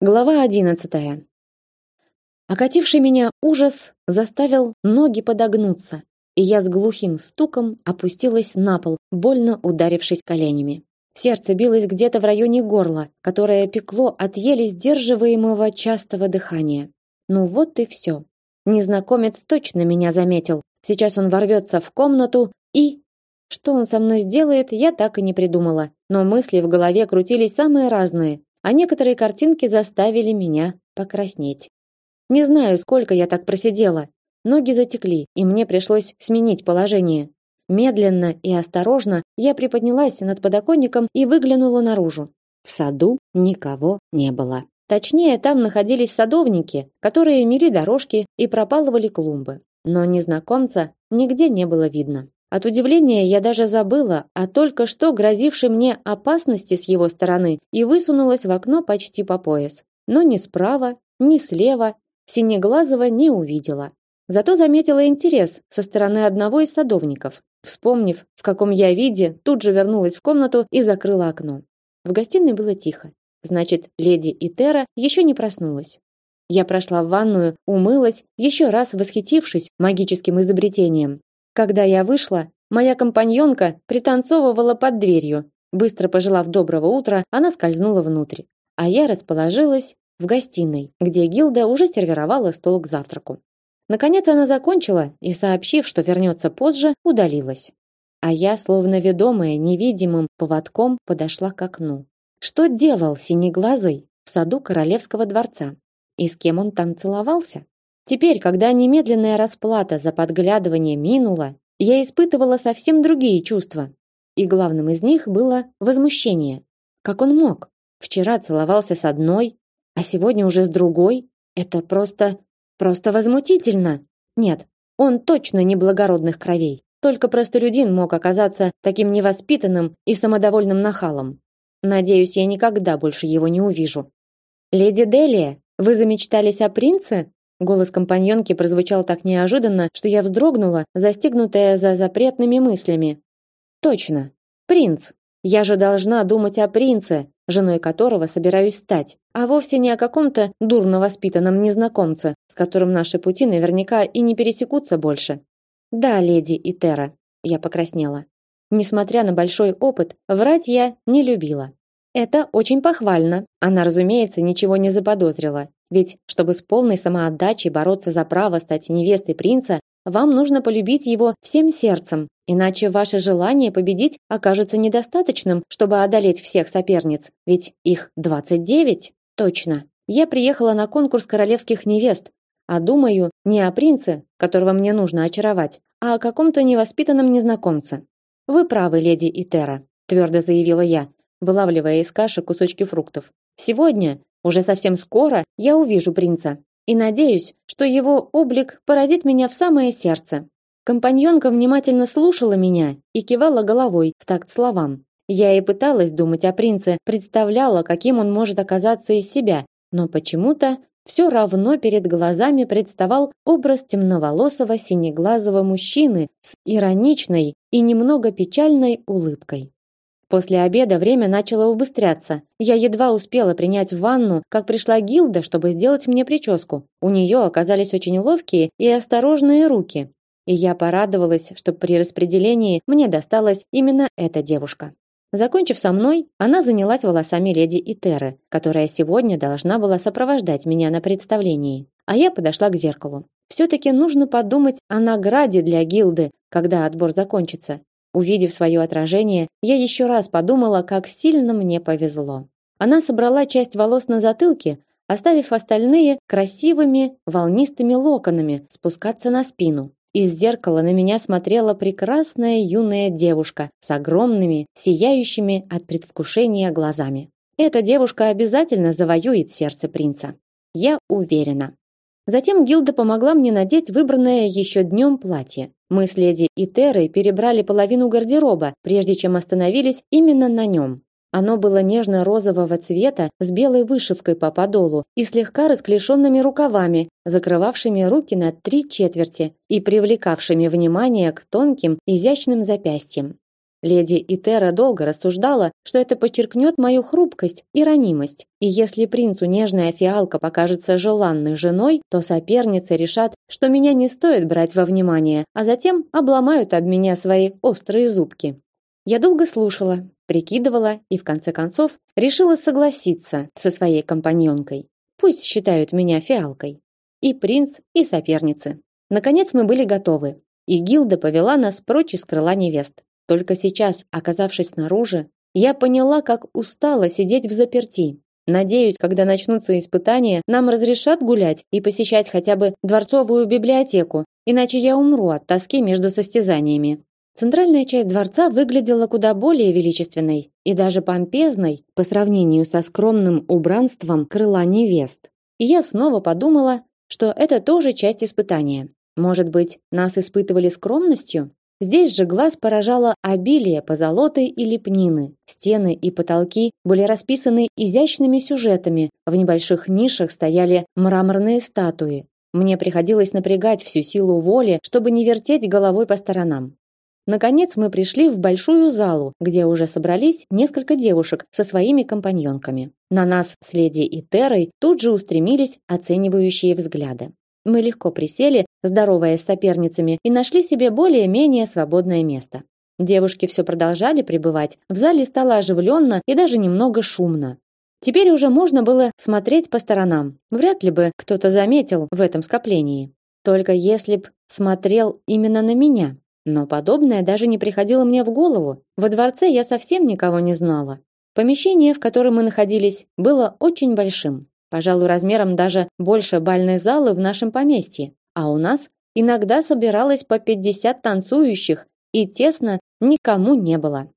Глава одиннадцатая. Окативший меня ужас заставил ноги подогнуться, и я с глухим стуком опустилась на пол, больно ударившись коленями. Сердце билось где-то в районе горла, которое пекло от еле сдерживаемого частого дыхания. Ну вот и все. Незнакомец точно меня заметил. Сейчас он ворвется в комнату и... Что он со мной сделает, я так и не придумала. Но мысли в голове крутились самые разные, а некоторые картинки заставили меня покраснеть. Не знаю, сколько я так просидела. Ноги затекли, и мне пришлось сменить положение. Медленно и осторожно я приподнялась над подоконником и выглянула наружу. В саду никого не было. Точнее, там находились садовники, которые мели дорожки и пропалывали клумбы. Но незнакомца нигде не было видно. От удивления я даже забыла о только что грозившей мне опасности с его стороны и высунулась в окно почти по пояс. Но ни справа, ни слева Синеглазого не увидела. Зато заметила интерес со стороны одного из садовников. Вспомнив, в каком я виде, тут же вернулась в комнату и закрыла окно. В гостиной было тихо. Значит, леди Итера еще не проснулась. Я прошла в ванную, умылась, еще раз восхитившись магическим изобретением. Когда я вышла, моя компаньонка пританцовывала под дверью. Быстро пожелав доброго утра, она скользнула внутрь, а я расположилась в гостиной, где Гилда уже сервировала стол к завтраку. Наконец она закончила и, сообщив, что вернется позже, удалилась. А я, словно ведомая невидимым поводком, подошла к окну. Что делал синеглазый в саду королевского дворца? И с кем он там целовался? Теперь, когда немедленная расплата за подглядывание минула, я испытывала совсем другие чувства. И главным из них было возмущение. Как он мог? Вчера целовался с одной, а сегодня уже с другой. Это просто просто возмутительно. Нет, он точно не благородных кровей. Только простолюдин мог оказаться таким невоспитанным и самодовольным нахалом. Надеюсь, я никогда больше его не увижу. Леди Делия, вы замечтались о принце? Голос компаньонки прозвучал так неожиданно, что я вздрогнула, застигнутая за запретными мыслями. Точно. Принц. Я же должна думать о принце, женой которого собираюсь стать, а вовсе не о каком-то дурно воспитанном незнакомце, с которым наши пути наверняка и не пересекутся больше. Да, леди Итера, я покраснела. Несмотря на большой опыт, врать я не любила. Это очень похвально. Она, разумеется, ничего не заподозрила. Ведь, чтобы с полной самоотдачей бороться за право стать невестой принца, вам нужно полюбить его всем сердцем, иначе ваше желание победить окажется недостаточным, чтобы одолеть всех соперниц, ведь их 29. Точно. Я приехала на конкурс королевских невест, а думаю не о принце, которого мне нужно очаровать, а о каком-то невоспитанном незнакомце. Вы правы, леди Итера, твердо заявила я, вылавливая из каши кусочки фруктов. Сегодня, уже совсем скоро, я увижу принца и надеюсь, что его облик поразит меня в самое сердце. Компаньонка внимательно слушала меня и кивала головой в такт словам. Я и пыталась думать о принце, представляла, каким он может оказаться из себя, но почему-то все равно перед глазами представал образ темноволосого синеглазого мужчины с ироничной и немного печальной улыбкой. После обеда время начало убыстряться. Я едва успела принять ванну, как пришла Гилда, чтобы сделать мне прическу. У нее оказались очень ловкие и осторожные руки. И я порадовалась, что при распределении мне досталась именно эта девушка. Закончив со мной, она занялась волосами леди Итеры, которая сегодня должна была сопровождать меня на представлении. А я подошла к зеркалу. Все-таки нужно подумать о награде для гилды, когда отбор закончится. Увидев свое отражение, я еще раз подумала, как сильно мне повезло. Она собрала часть волос на затылке, оставив остальные красивыми волнистыми локонами спускаться на спину. Из зеркала на меня смотрела прекрасная юная девушка с огромными, сияющими от предвкушения глазами. Эта девушка обязательно завоюет сердце принца. Я уверена. Затем Гилда помогла мне надеть выбранное еще днем платье. Мы с леди и Терой перебрали половину гардероба, прежде чем остановились именно на нем. Оно было нежно-розового цвета с белой вышивкой по подолу и слегка расклешенными рукавами, закрывавшими руки на три четверти и привлекавшими внимание к тонким, изящным запястьям. Леди Итера долго рассуждала, что это подчеркнет мою хрупкость и ранимость. И если принцу нежная фиалка покажется желанной женой, то соперницы решат, что меня не стоит брать во внимание, а затем обломают об меня свои острые зубки. Я долго слушала, прикидывала и в конце концов решила согласиться со своей компаньонкой. Пусть считают меня фиалкой. И принц, и соперницы. Наконец мы были готовы, и Гилда повела нас прочь из крыла невест. Только сейчас, оказавшись снаружи, я поняла, как устала сидеть в заперти. Надеюсь, когда начнутся испытания, нам разрешат гулять и посещать хотя бы дворцовую библиотеку, иначе я умру от тоски между состязаниями. Центральная часть дворца выглядела куда более величественной и даже помпезной по сравнению со скромным убранством крыла невест. И я снова подумала, что это тоже часть испытания. Может быть, нас испытывали скромностью? Здесь же глаз поражало обилие позолоты и лепнины. Стены и потолки были расписаны изящными сюжетами, в небольших нишах стояли мраморные статуи. Мне приходилось напрягать всю силу воли, чтобы не вертеть головой по сторонам. Наконец мы пришли в большую залу, где уже собрались несколько девушек со своими компаньонками. На нас с леди и Терой тут же устремились оценивающие взгляды. Мы легко присели, здороваясь с соперницами, и нашли себе более-менее свободное место. Девушки все продолжали пребывать, в зале стало оживленно и даже немного шумно. Теперь уже можно было смотреть по сторонам. Вряд ли бы кто-то заметил в этом скоплении. Только если б смотрел именно на меня. Но подобное даже не приходило мне в голову. Во дворце я совсем никого не знала. Помещение, в котором мы находились, было очень большим пожалуй, размером даже больше бальной залы в нашем поместье. А у нас иногда собиралось по 50 танцующих, и тесно никому не было.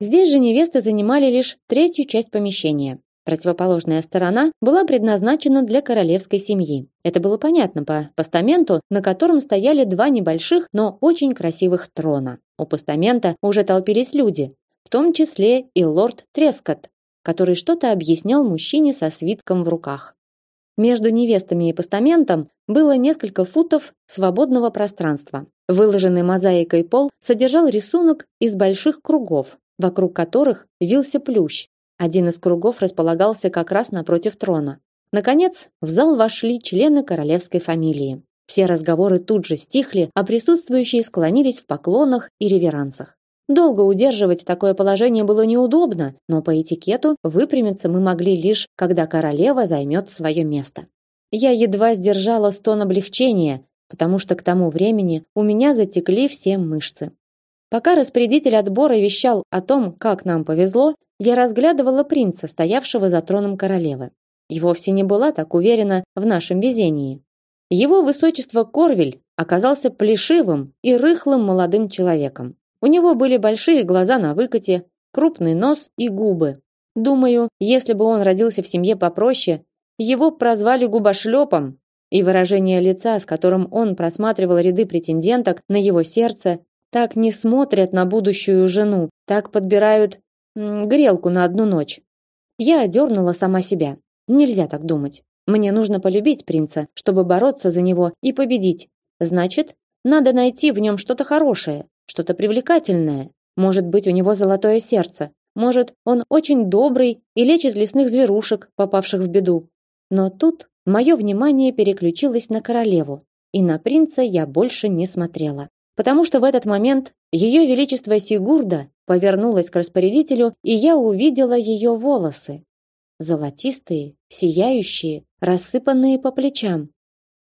Здесь же невесты занимали лишь третью часть помещения. Противоположная сторона была предназначена для королевской семьи. Это было понятно по постаменту, на котором стояли два небольших, но очень красивых трона. У постамента уже толпились люди, в том числе и лорд Трескот, который что-то объяснял мужчине со свитком в руках. Между невестами и постаментом было несколько футов свободного пространства. Выложенный мозаикой пол содержал рисунок из больших кругов, вокруг которых вился плющ. Один из кругов располагался как раз напротив трона. Наконец, в зал вошли члены королевской фамилии. Все разговоры тут же стихли, а присутствующие склонились в поклонах и реверансах. Долго удерживать такое положение было неудобно, но по этикету выпрямиться мы могли лишь, когда королева займет свое место. Я едва сдержала стон облегчения, потому что к тому времени у меня затекли все мышцы. Пока распорядитель отбора вещал о том, как нам повезло, я разглядывала принца, стоявшего за троном королевы. И вовсе не была так уверена в нашем везении. Его высочество Корвель оказался плешивым и рыхлым молодым человеком. У него были большие глаза на выкате, крупный нос и губы. Думаю, если бы он родился в семье попроще, его прозвали губошлепом, и выражение лица, с которым он просматривал ряды претенденток на его сердце, так не смотрят на будущую жену, так подбирают грелку на одну ночь. Я одернула сама себя. Нельзя так думать. Мне нужно полюбить принца, чтобы бороться за него и победить. Значит, надо найти в нем что-то хорошее, что-то привлекательное. Может быть, у него золотое сердце. Может, он очень добрый и лечит лесных зверушек, попавших в беду. Но тут мое внимание переключилось на королеву, и на принца я больше не смотрела, потому что в этот момент ее величество Сигурда повернулась к распорядителю, и я увидела ее волосы. Золотистые, сияющие, рассыпанные по плечам.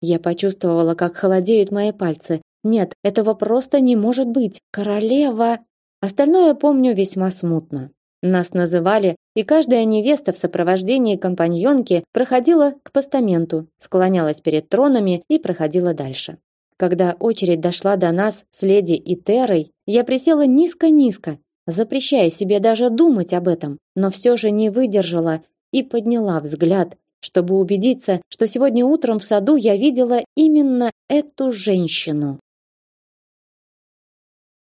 Я почувствовала, как холодеют мои пальцы, нет, этого просто не может быть. Королева. Остальное помню весьма смутно. Нас называли, и каждая невеста в сопровождении компаньонки проходила к постаменту, склонялась перед тронами и проходила дальше. Когда очередь дошла до нас с леди и Терой, я присела низко-низко, запрещая себе даже думать об этом, но все же не выдержала и подняла взгляд, чтобы убедиться, что сегодня утром в саду я видела именно эту женщину.